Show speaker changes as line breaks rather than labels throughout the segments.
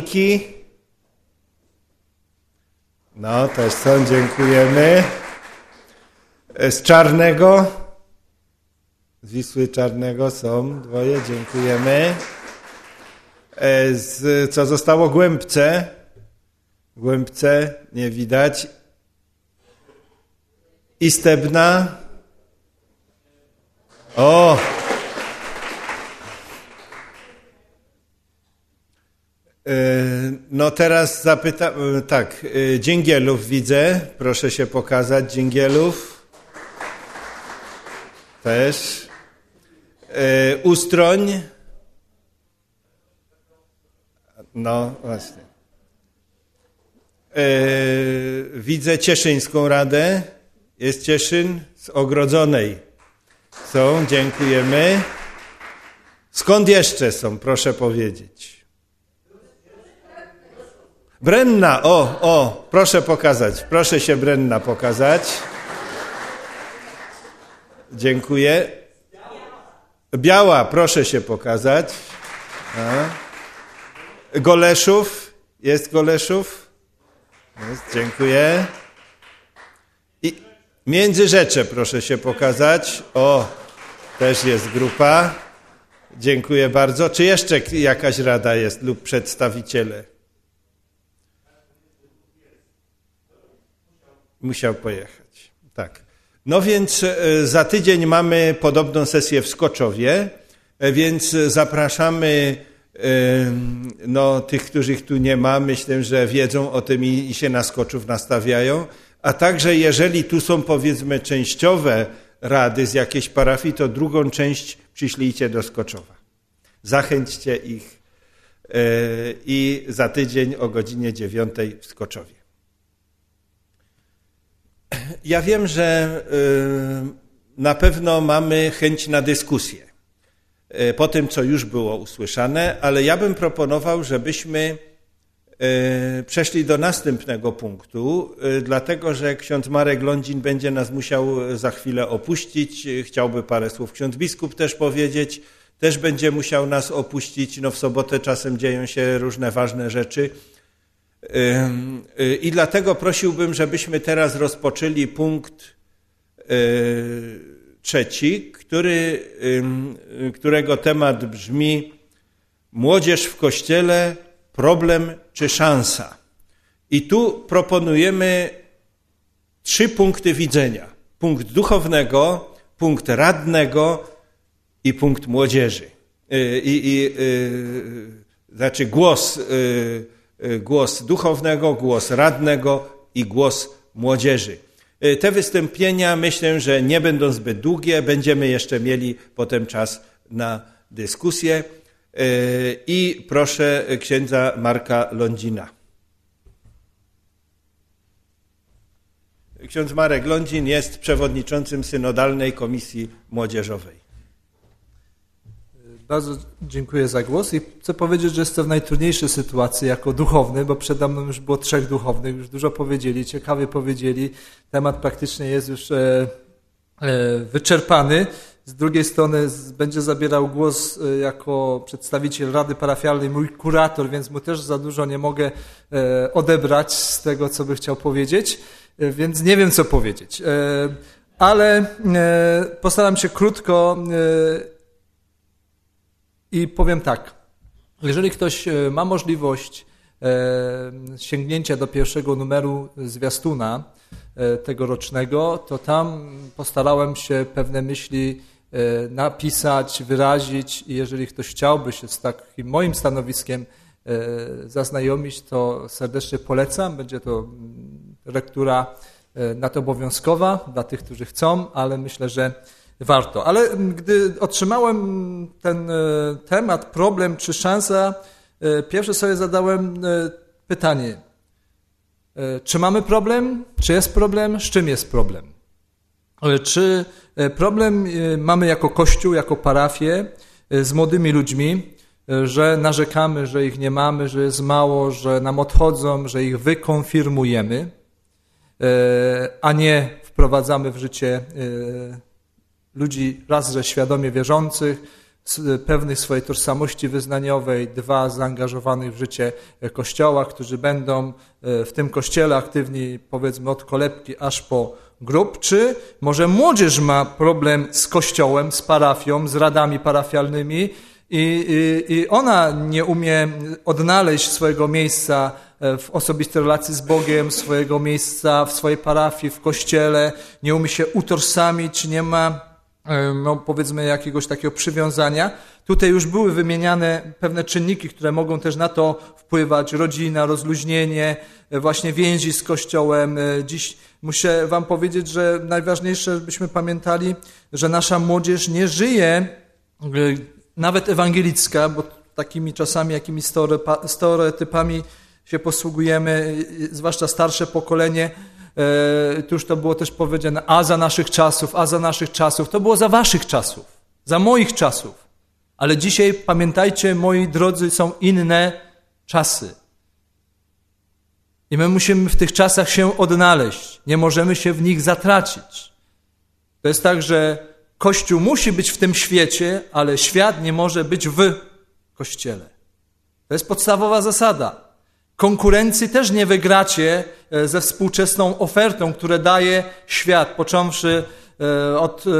Dzięki. No, też są, dziękujemy. Z Czarnego. Z Wisły Czarnego są dwoje, dziękujemy. Z, co zostało? Głębce. Głębce, nie widać. Istebna. O! No teraz zapytam, tak, Dzięgielów widzę, proszę się pokazać, Dzięgielów. Też. Ustroń. No właśnie. Widzę Cieszyńską Radę. Jest Cieszyn z Ogrodzonej. Są, dziękujemy. Skąd jeszcze są, proszę powiedzieć? Brenna, o, o, proszę pokazać, proszę się Brenna pokazać. Dziękuję. Biała, proszę się pokazać. A. Goleszów, jest Goleszów? Jest, dziękuję. I Międzyrzecze, proszę się pokazać. O, też jest grupa. Dziękuję bardzo. Czy jeszcze jakaś rada jest lub przedstawiciele? Musiał pojechać. Tak. No więc za tydzień mamy podobną sesję w Skoczowie, więc zapraszamy no, tych, których tu nie ma. Myślę, że wiedzą o tym i, się na Skoczów nastawiają. A także jeżeli tu są powiedzmy częściowe rady z jakiejś parafii, to drugą część przyślijcie do Skoczowa. Zachęćcie ich i za tydzień o godzinie dziewiątej w Skoczowie. Ja wiem, że na pewno mamy chęć na dyskusję po tym, co już było usłyszane, ale ja bym proponował, żebyśmy przeszli do następnego punktu, dlatego że ksiądz Marek Lądzin będzie nas musiał za chwilę opuścić. Chciałby parę słów ksiądz biskup też powiedzieć. Też będzie musiał nas opuścić. No w sobotę czasem dzieją się różne ważne rzeczy. I dlatego prosiłbym, żebyśmy teraz rozpoczęli punkt trzeci, który, którego temat brzmi Młodzież w Kościele, problem czy szansa. I tu proponujemy trzy punkty widzenia. Punkt duchownego, punkt radnego i punkt młodzieży. I, i, znaczy głos głos duchownego, głos radnego i głos młodzieży. Te wystąpienia myślę, że nie będą zbyt długie, będziemy jeszcze mieli potem czas na dyskusję. I proszę księdza Marka Lądzina. Ksiądz Marek Lądzin jest przewodniczącym synodalnej komisji młodzieżowej.
Bardzo dziękuję za głos i chcę powiedzieć, że jestem w najtrudniejszej sytuacji jako duchowny, bo przede mną już było trzech duchownych, już dużo powiedzieli, ciekawie powiedzieli. Temat praktycznie jest już e, e, wyczerpany. Z drugiej strony będzie zabierał głos e, jako przedstawiciel Rady Parafialnej mój kurator, więc mu też za dużo nie mogę odebrać z tego, co by chciał powiedzieć, więc nie wiem, co powiedzieć. Ale postaram się krótko i powiem tak, jeżeli ktoś e, ma możliwość e, sięgnięcia do pierwszego numeru zwiastuna e, tegorocznego, to tam postarałem się pewne myśli napisać, wyrazić i jeżeli ktoś chciałby się z takim moim stanowiskiem zaznajomić, to serdecznie polecam. Będzie to mm, lektura nadobowiązkowa dla tych, którzy chcą, ale myślę, że warto. Ale gdy otrzymałem ten e, temat, problem czy szansa, e, pierwsze sobie zadałem e, pytanie, czy mamy problem, czy jest problem, z czym jest problem? Czy problem mamy jako Kościół, jako parafię z młodymi ludźmi, że narzekamy, że ich nie mamy, że jest mało, że nam odchodzą, że ich wykonfirmujemy, a nie wprowadzamy w życie ludzi raz, że świadomie wierzących, pewnych swojej tożsamości wyznaniowej, dwa zaangażowanych w życie Kościoła, którzy będą w tym Kościele aktywni powiedzmy od kolebki aż po grup, czy może młodzież ma problem z Kościołem, z parafią, z radami parafialnymi i, i, i ona nie umie odnaleźć swojego miejsca e, w osobistej relacji z Bogiem, swojego miejsca w swojej parafii, w kościele, nie umie się utożsamić, nie ma, e, no, powiedzmy, jakiegoś takiego przywiązania. Tutaj już były wymieniane pewne czynniki, które mogą też na to wpływać. Rodzina, rozluźnienie, e, właśnie więzi z Kościołem. Dziś muszę wam powiedzieć, że najważniejsze, żebyśmy pamiętali, że nasza młodzież nie żyje nawet ewangelicka, bo takimi czasami, jakimi stereotypami się posługujemy, zwłaszcza starsze pokolenie, e, tu już to było też powiedziane, a za naszych czasów, a za naszych czasów, to było za waszych czasów, za moich czasów. Ale dzisiaj, pamiętajcie, moi drodzy, są inne czasy. I my musimy w tych czasach się odnaleźć. Nie możemy się w nich zatracić. To jest tak, że Kościół musi być w tym świecie, ale świat nie może być w Kościele. To jest podstawowa zasada. Konkurencji też nie wygracie e, ze współczesną ofertą, które daje świat, począwszy e, od e,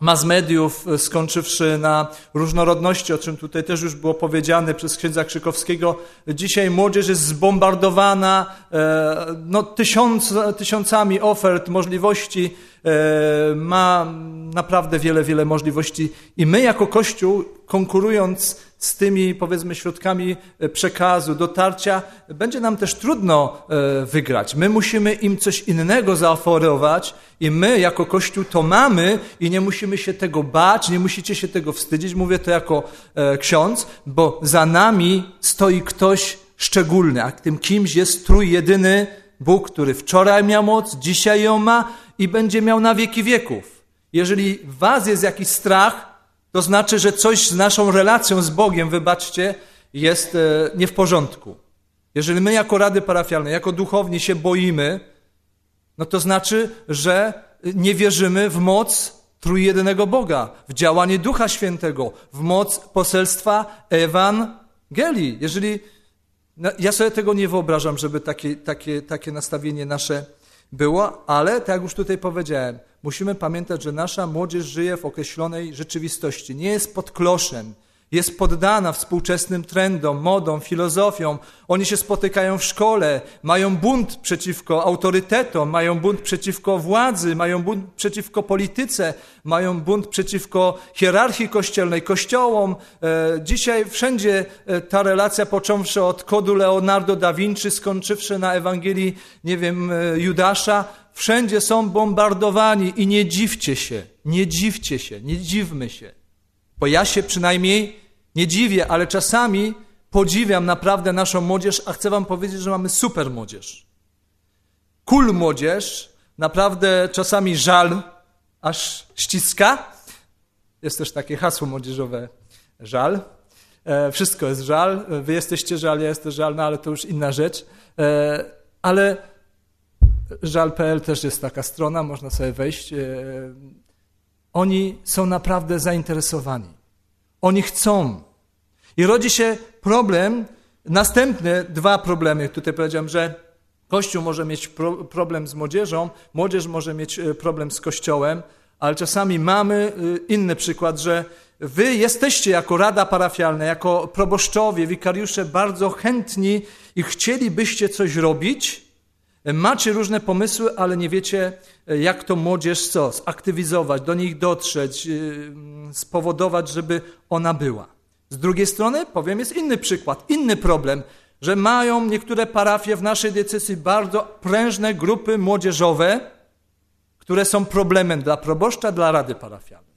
mass mediów, skończywszy na różnorodności, o czym tutaj też już było powiedziane przez księdza Krzykowskiego. Dzisiaj młodzież jest zbombardowana no, tysiąc, tysiącami ofert, możliwości, ma naprawdę wiele, wiele możliwości i my jako Kościół, konkurując z tymi, powiedzmy, środkami e, przekazu, dotarcia, będzie nam też trudno e, wygrać. My musimy im coś innego zaoferować i my jako Kościół to mamy i nie musimy się tego bać, nie musicie się tego wstydzić. Mówię to jako ksiądz, bo za nami stoi ktoś szczególny, a tym kimś jest trójjedyny Bóg, który wczoraj miał moc, dzisiaj ją ma i będzie miał na wieki wieków. Jeżeli w was jest jakiś strach, to znaczy, że coś z naszą relacją z Bogiem, wybaczcie, jest e, nie w porządku. Jeżeli my jako rady parafialne, jako duchowni się boimy, no to znaczy, że nie wierzymy w moc trójjedynego Boga, w działanie Ducha Świętego, w moc poselstwa Ewangelii. Jeżeli no, ja sobie tego nie wyobrażam, żeby takie, takie, takie nastawienie nasze było, ale tak jak już tutaj powiedziałem, musimy pamiętać, że nasza młodzież żyje w określonej rzeczywistości. Nie jest pod kloszem, jest poddana współczesnym trendom, modom, filozofiom. Oni się spotykają w szkole, mają bunt przeciwko autorytetom, mają bunt przeciwko władzy, mają bunt przeciwko polityce, mają bunt przeciwko hierarchii kościelnej, kościołom. E, dzisiaj wszędzie e, ta relacja, począwszy od kodu Leonardo da Vinci, skończywszy na Ewangelii, nie wiem, e, Judasza, wszędzie są bombardowani i nie dziwcie się, nie dziwcie się, nie dziwmy się. Bo ja się przynajmniej nie dziwię, ale czasami podziwiam naprawdę naszą młodzież, a chcę wam powiedzieć, że mamy super młodzież. Kul młodzież, naprawdę czasami żal aż ściska. Jest też takie hasło młodzieżowe, żal. E, wszystko jest żal. Wy jesteście żal, ja jestem żal, no ale to już inna rzecz. E, ale żal.pl też jest taka strona, można sobie wejść. E, oni są naprawdę zainteresowani. Oni chcą. I rodzi się problem, następne dwa problemy. Tutaj powiedziałem, że Kościół może mieć pro, problem z młodzieżą, młodzież może mieć e, problem z Kościołem, ale czasami mamy e, inny przykład, że wy jesteście jako rada parafialna, jako proboszczowie, wikariusze bardzo chętni i chcielibyście coś robić, Macie różne pomysły, ale nie wiecie, e, jak to młodzież co? Zaktywizować, do nich dotrzeć, e, spowodować, żeby ona była. Z drugiej strony, powiem, jest inny przykład, inny problem, że mają niektóre parafie w naszej diecezji bardzo prężne grupy młodzieżowe, które są problemem dla proboszcza, dla rady parafialnej.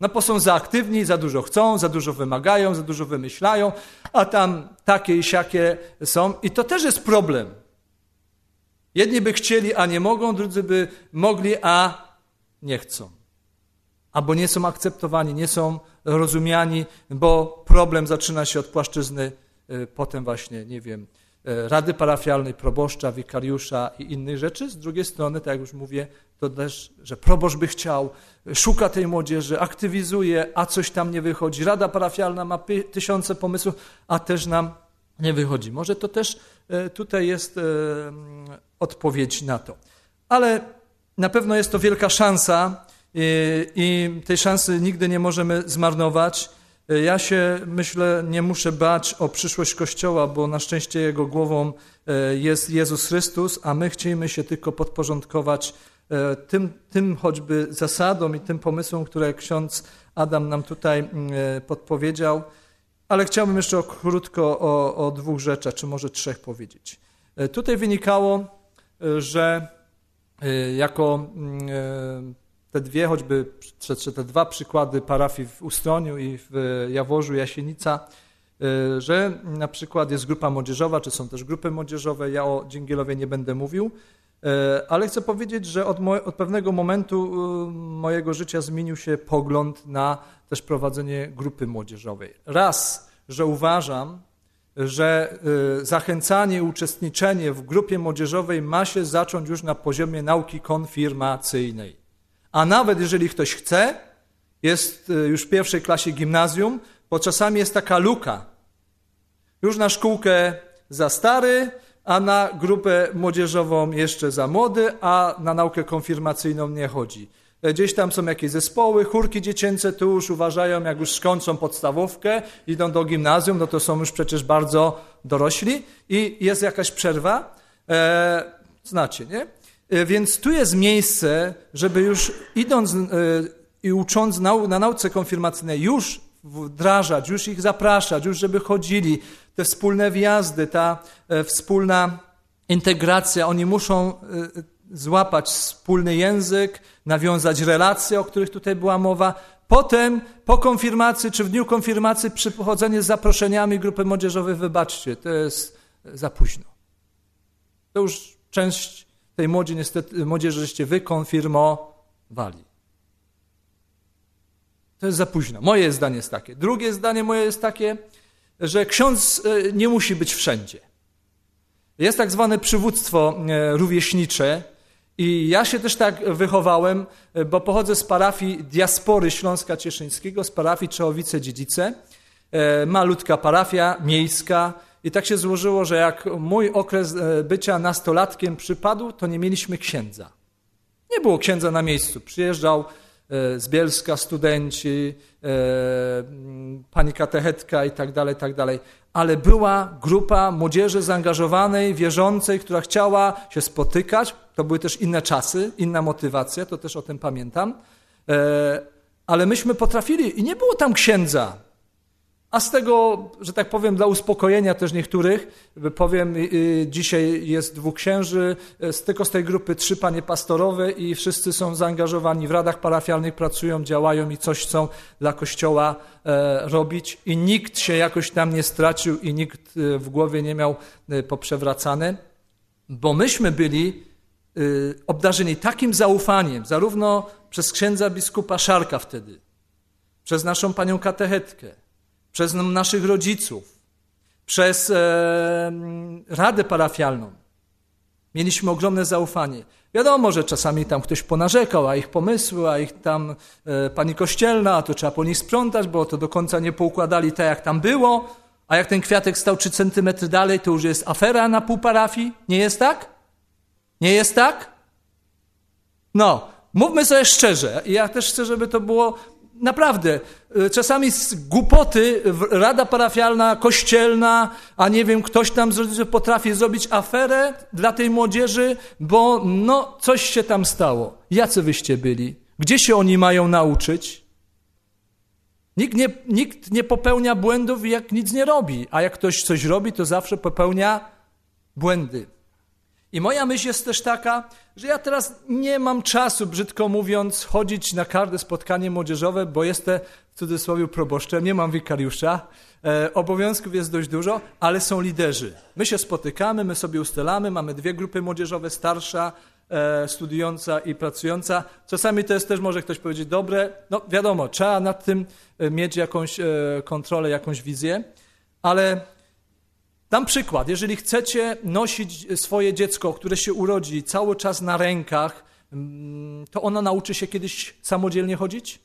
No bo są za aktywni, za dużo chcą, za dużo wymagają, za dużo wymyślają, a tam takie i siakie są i to też jest problem. Jedni by chcieli, a nie mogą, drudzy by mogli, a nie chcą. Albo nie są akceptowani, nie są rozumiani, bo problem zaczyna się od płaszczyzny, y, potem właśnie, nie wiem, e, rady parafialnej, proboszcza, wikariusza i innych rzeczy. Z drugiej strony, tak jak już mówię, to też, że proboszcz by chciał, szuka tej młodzieży, aktywizuje, a coś tam nie wychodzi. Rada parafialna ma tysiące pomysłów, a też nam nie wychodzi. Może to też e, tutaj jest odpowiedź na to. Ale na pewno jest to wielka szansa i tej szansy nigdy nie możemy zmarnować. Ja się, myślę, nie muszę bać o przyszłość Kościoła, bo na szczęście jego głową e, jest Jezus Chrystus, a my chcemy się tylko podporządkować e, tym, tym choćby zasadom i tym pomysłom, które ksiądz Adam nam tutaj mm, e, podpowiedział. Ale chciałbym jeszcze krótko o, o dwóch rzeczach, czy może trzech powiedzieć. Tutaj wynikało, że jako mm, te dwie, choćby te dwa przykłady parafii w Ustroniu i w Jaworzu Jasienica, że na przykład jest grupa młodzieżowa, czy są też grupy młodzieżowe, ja o Dzięgielowie nie będę mówił, ale chcę powiedzieć, że od, od, pewnego momentu y, mojego życia zmienił się pogląd na też prowadzenie grupy młodzieżowej. Raz, że uważam, że zachęcanie, uczestniczenie w grupie młodzieżowej ma się zacząć już na poziomie nauki konfirmacyjnej. A nawet jeżeli ktoś chce, jest już w pierwszej klasie gimnazjum, bo czasami jest taka luka. Już na szkółkę za stary, a na grupę młodzieżową jeszcze za młody, a na naukę konfirmacyjną nie chodzi. E, gdzieś tam są jakieś zespoły, chórki dziecięce, tu już uważają, jak już skończą podstawówkę, idą do gimnazjum, no to są już przecież bardzo dorośli i jest jakaś przerwa. E, znacie, nie? E, więc tu jest miejsce, żeby już idąc e, i ucząc na nauce konfirmacyjnej, już wdrażać, już ich zapraszać, już żeby chodzili, te wspólne wjazdy, ta e, wspólna integracja, oni muszą złapać wspólny język, nawiązać relacje, o których tutaj była mowa. Potem, po konfirmacji, czy w dniu konfirmacji, przychodzenie z zaproszeniami grupy młodzieżowej, wybaczcie, to jest za późno. To już część tej młodzie, niestety, młodzieży żeście wykonfirmowali. To jest za późno. Moje zdanie jest takie. Drugie zdanie moje jest takie, że ksiądz e, nie musi być wszędzie. Jest tak zwane przywództwo e, rówieśnicze i ja się też tak wychowałem, e, bo pochodzę z parafii diaspory Śląska Cieszyńskiego, z parafii Czechowice-Dziedzice. Malutka parafia miejska, i tak się złożyło, że jak mój okres bycia nastolatkiem przypadł, to nie mieliśmy księdza. Nie było księdza na miejscu. Przyjeżdżał z Bielska studenci, e, pani katechetka i tak dalej, tak dalej. Ale była grupa młodzieży zaangażowanej, wierzącej, która chciała się spotykać. To były też inne czasy, inna motywacja, to też o tym pamiętam. Ale myśmy potrafili i nie było tam księdza. A z tego, że tak powiem, dla uspokojenia też niektórych, powiem, dzisiaj jest dwóch księży, z, tylko z tej grupy trzy panie pastorowe i wszyscy są zaangażowani w radach parafialnych, pracują, działają i coś chcą dla Kościoła e, robić. I nikt się jakoś tam nie stracił i nikt e, w głowie nie miał e, poprzewracane, bo myśmy byli obdarzeni takim zaufaniem, zarówno przez księdza biskupa Szarka wtedy, przez naszą panią katechetkę, przez naszych rodziców, przez e, radę parafialną. Mieliśmy ogromne zaufanie. Wiadomo, że czasami tam ktoś ponarzekał, a ich pomysły, a ich tam e, pani kościelna, a to trzeba po nich sprzątać, bo to do końca nie poukładali tak, jak tam było. A jak ten kwiatek stał 3 centymetry dalej, to już jest afera na pół parafii. Nie jest tak? Nie jest tak? No, mówmy sobie szczerze. Ja też chcę, żeby to było Naprawdę, y, czasami z głupoty rada parafialna, kościelna, a nie wiem, ktoś tam potrafi zrobić aferę dla tej młodzieży, bo no, coś się tam stało. Jacy wyście byli? Gdzie się oni mają nauczyć? Nikt nie, nikt nie popełnia błędów, jak nic nie robi, a jak ktoś coś robi, to zawsze popełnia błędy. I moja myśl jest też taka, że ja teraz nie mam czasu, brzydko mówiąc, chodzić na każde spotkanie młodzieżowe, bo jestem w cudzysłowie proboszczem, nie mam wikariusza. E, obowiązków jest dość dużo, ale są liderzy. My się spotykamy, my sobie ustalamy, mamy dwie grupy młodzieżowe, starsza, e, studiująca i pracująca. Czasami to jest też, może ktoś powiedzieć, dobre. No wiadomo, trzeba nad tym e, mieć jakąś e, kontrolę, jakąś wizję, ale Dam przykład. Jeżeli chcecie nosić swoje dziecko, które się urodzi cały czas na rękach, mm, to ono nauczy się kiedyś samodzielnie chodzić?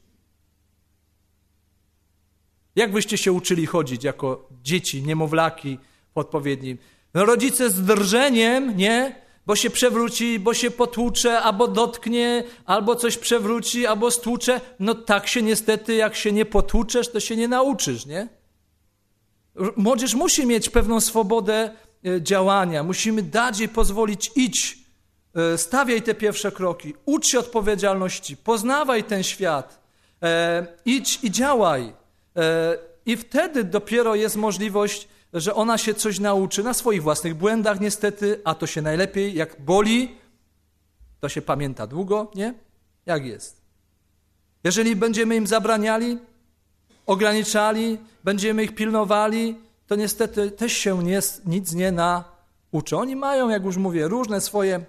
Jak wyście się uczyli chodzić jako dzieci, niemowlaki w odpowiednim? No rodzice z drżeniem, nie? Bo się przewróci, bo się potłucze, albo dotknie, albo coś przewróci, albo stłucze. No tak się niestety, jak się nie potłuczesz, to się nie nauczysz, nie? Młodzież musi mieć pewną swobodę e, działania. Musimy dać jej pozwolić idź, e, stawiaj te pierwsze kroki, ucz się odpowiedzialności, poznawaj ten świat, e, idź i działaj. I wtedy dopiero jest możliwość, że ona się coś nauczy na swoich własnych błędach, niestety, a to się najlepiej, jak boli, to się pamięta długo, nie? Jak jest? Jeżeli będziemy im zabraniali, ograniczali, będziemy ich pilnowali, to niestety też się nie, nic nie nauczą. Oni mają, jak już mówię, różne swoje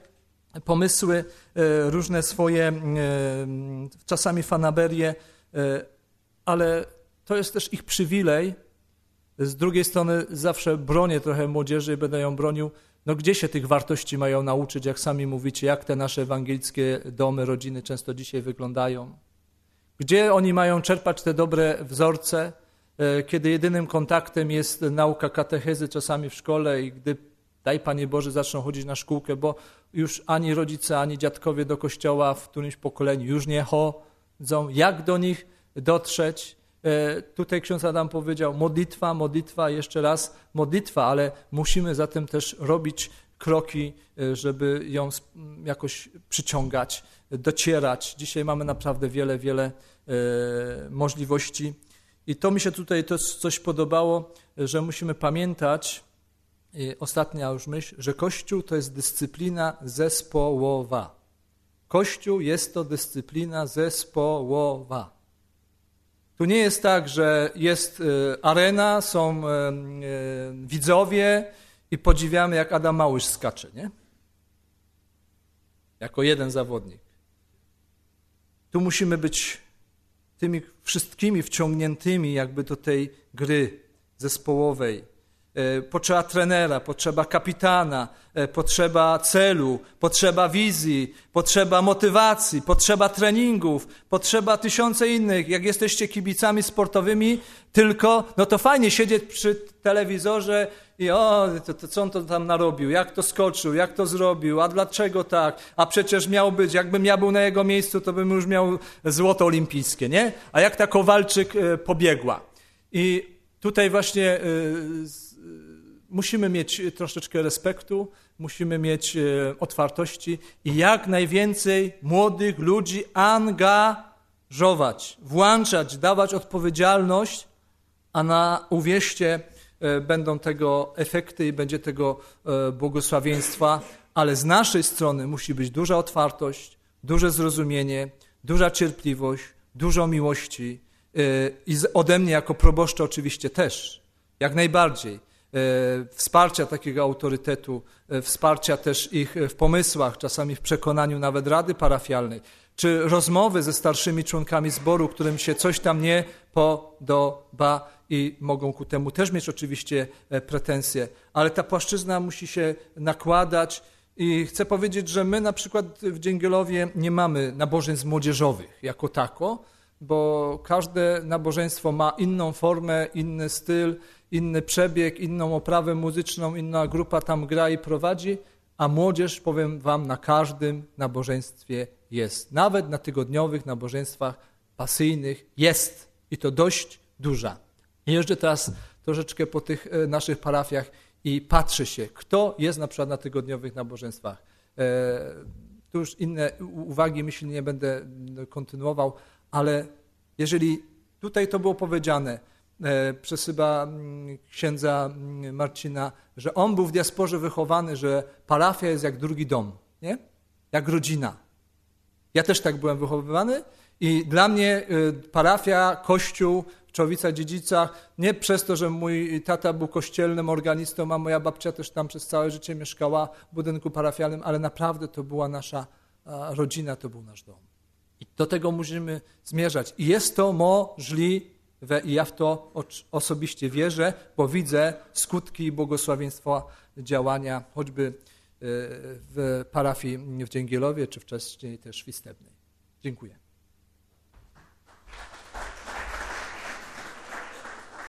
pomysły, e, różne swoje e, czasami fanaberie, e, ale to jest też ich przywilej. Z drugiej strony zawsze bronię trochę młodzieży, będę ją bronił. No gdzie się tych wartości mają nauczyć, jak sami mówicie, jak te nasze ewangelickie domy, rodziny często dzisiaj wyglądają? Gdzie oni mają czerpać te dobre wzorce, e, kiedy jedynym kontaktem jest nauka katechezy czasami w szkole i gdy, daj Panie Boże, zaczną chodzić na szkółkę, bo już ani rodzice, ani dziadkowie do kościoła w którymś pokoleniu już nie chodzą. Jak do nich dotrzeć? E, tutaj ksiądz Adam powiedział modlitwa, modlitwa, jeszcze raz modlitwa, ale musimy zatem też robić kroki, e, żeby ją jakoś przyciągać, docierać. Dzisiaj mamy naprawdę wiele, wiele możliwości. I to mi się tutaj to coś podobało, że musimy pamiętać, ostatnia już myśl, że Kościół to jest dyscyplina zespołowa. Kościół jest to dyscyplina zespołowa. Tu nie jest tak, że jest e, arena, są widzowie i podziwiamy, jak Adam Małysz skacze, nie? Jako jeden zawodnik. Tu musimy być tymi wszystkimi wciągniętymi jakby do tej gry zespołowej. E, potrzeba trenera, potrzeba kapitana, e, potrzeba celu, potrzeba wizji, potrzeba motywacji, potrzeba treningów, potrzeba tysiące innych. Jak jesteście kibicami sportowymi, tylko, no to fajnie siedzieć przy telewizorze i o, to, to, co on to tam narobił, jak to skoczył, jak to zrobił, a dlaczego tak, a przecież miał być, jakbym ja był na jego miejscu, to bym już miał złoto olimpijskie, nie? A jak ta Kowalczyk e, pobiegła. I tutaj właśnie musimy mieć troszeczkę respektu, musimy mieć otwartości i jak najwięcej młodych ludzi angażować, włączać, dawać odpowiedzialność, a na uwierzcie będą tego efekty i będzie tego błogosławieństwa, ale z naszej strony musi być duża otwartość, duże zrozumienie, duża cierpliwość, dużo miłości i ode mnie jako proboszcza oczywiście też, jak najbardziej. E, wsparcia takiego autorytetu, e, wsparcia też ich w pomysłach, czasami w przekonaniu nawet rady parafialnej, czy rozmowy ze starszymi członkami zboru, którym się coś tam nie podoba i mogą ku temu też mieć oczywiście e, pretensje, ale ta płaszczyzna musi się nakładać i chcę powiedzieć, że my na przykład w Dzięgielowie nie mamy nabożeństw młodzieżowych jako tako, bo każde nabożeństwo ma inną formę, inny styl, inny przebieg, inną oprawę muzyczną, inna grupa tam gra i prowadzi, a młodzież, powiem wam, na każdym nabożeństwie jest. Nawet na tygodniowych nabożeństwach pasyjnych jest i to dość duża. Jeżdżę teraz troszeczkę po tych e, naszych parafiach i patrzę się, kto jest na przykład na tygodniowych nabożeństwach. E, tu już inne uwagi, myślę, nie będę kontynuował, ale jeżeli tutaj to było powiedziane, E, przez chyba mm, księdza mm, Marcina, że on był w diasporze wychowany, że parafia jest jak drugi dom, nie? jak rodzina. Ja też tak byłem wychowywany i dla mnie y, parafia, kościół w Czowicach-Dziedzicach, nie przez to, że mój tata był kościelnym organistą, a moja babcia też tam przez całe życie mieszkała w budynku parafialnym, ale naprawdę to była nasza rodzina, to był nasz dom. Do tego musimy zmierzać. I jest to możliwe we, i ja w to osobiście wierzę, bo widzę skutki błogosławieństwa działania choćby e, w parafii w Dzięgielowie, czy wcześniej też w Istebnej. Dziękuję.